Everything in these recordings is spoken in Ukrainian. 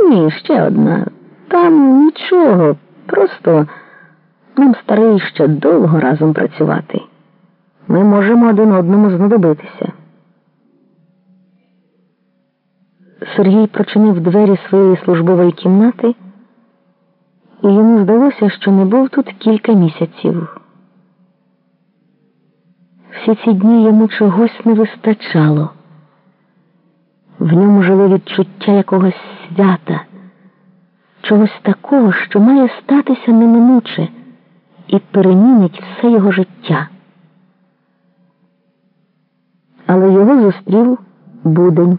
Ні, ще одна. Там нічого. Просто нам старий ще довго разом працювати. Ми можемо один одному знадобитися. Сергій прочинив двері своєї службової кімнати, і йому здалося, що не був тут кілька місяців. Всі ці дні йому чогось не вистачало. В ньому жило відчуття якогось свята, чогось такого, що має статися неминуче і перемінить все його життя. Але його зустрів будень.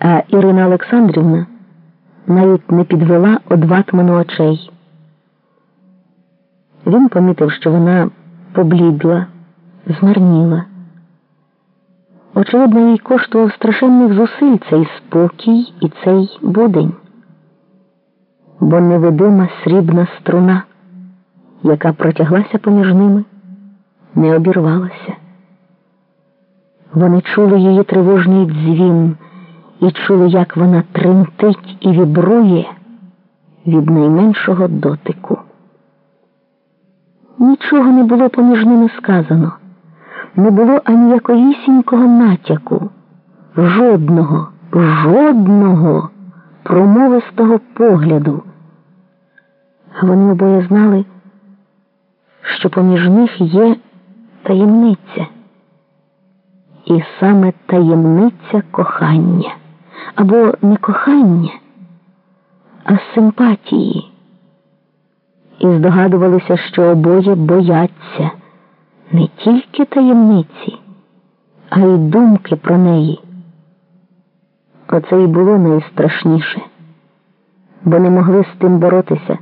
А Ірина Олександрівна навіть не підвела одватману очей. Він помітив, що вона поблідла, змарніла. Очевидно, їй коштував страшенних зусиль цей спокій і цей будень, бо невидима срібна струна, яка протяглася поміж ними, не обірвалася. Вони чули її тривожний дзвін і чули, як вона тремтить і вібрує від найменшого дотику. Нічого не було поміж ними сказано, не було ані якоїсінького натяку, жодного, жодного промовистого погляду. Вони обоє знали, що поміж них є таємниця. І саме таємниця кохання або не кохання, а симпатії. І здогадувалися, що обоє бояться не тільки таємниці, а й думки про неї. Оце і було найстрашніше, бо не могли з тим боротися.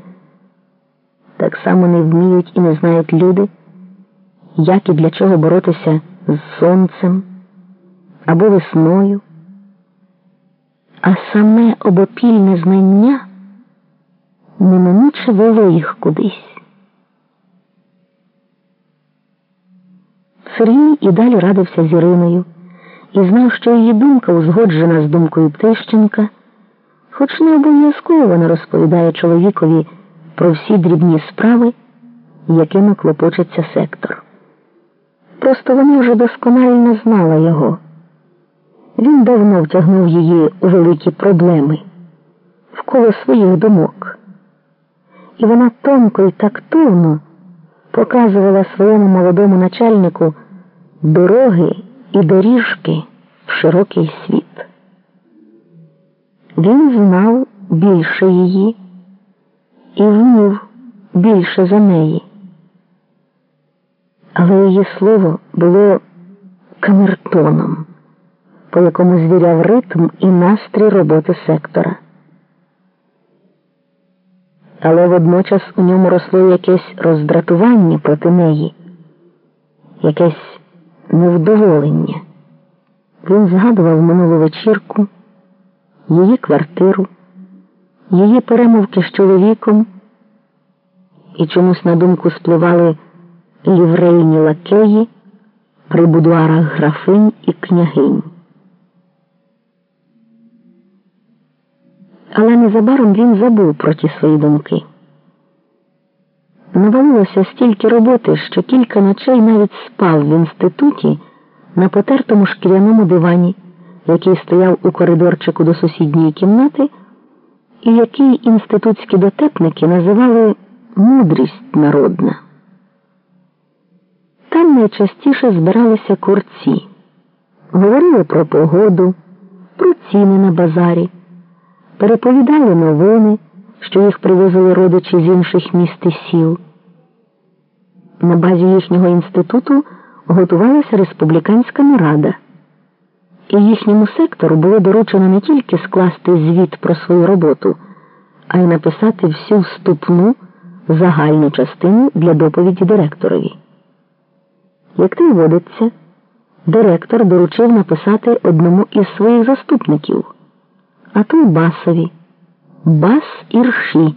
Так само не вміють і не знають люди, як і для чого боротися з сонцем або весною, а саме обопільне знання неминуче вело їх кудись. Сергій і далі радився з Іриною і знав, що її думка узгоджена з думкою Птищенка, хоч не обов'язково вона розповідає чоловікові про всі дрібні справи, якими клопочеться сектор. Просто вона вже досконально знала його. Він давно втягнув її у великі проблеми вколо своїх думок. І вона тонко і тактовно показувала своєму молодому начальнику дороги і доріжки в широкий світ. Він знав більше її і вмів більше за неї. Але її слово було камертоном, по якому звіряв ритм і настрій роботи сектора. Але водночас у ньому росло якесь роздратування проти неї, якесь невдоволення. Він згадував минулу вечірку, її квартиру, її перемовки з чоловіком, і чомусь на думку спливали ліврейні лакеї при будуарах графинь і княгинь. Але незабаром він забув про ті свої думки. Навалилося стільки роботи, що кілька ночей навіть спав в інституті на потертому шкіряному дивані, який стояв у коридорчику до сусідньої кімнати, і який інститутські дотепники називали мудрість народна. Там найчастіше збиралися курці, говорили про погоду, про ціни на базарі, переповідали новини, що їх привозили родичі з інших міст і сіл. На базі їхнього інституту готувалася республіканська нарада, і їхньому сектору було доручено не тільки скласти звіт про свою роботу, а й написати всю вступну загальну частину для доповіді директорові. Як й водиться, директор доручив написати одному із своїх заступників, а то басові бас ірші.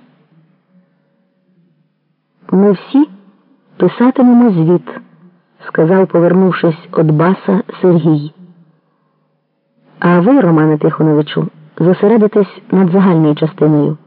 Ми всі писатимемо звіт, сказав, повернувшись від баса Сергій. А ви, Романе Тихоновичу, зосередитись над загальною частиною.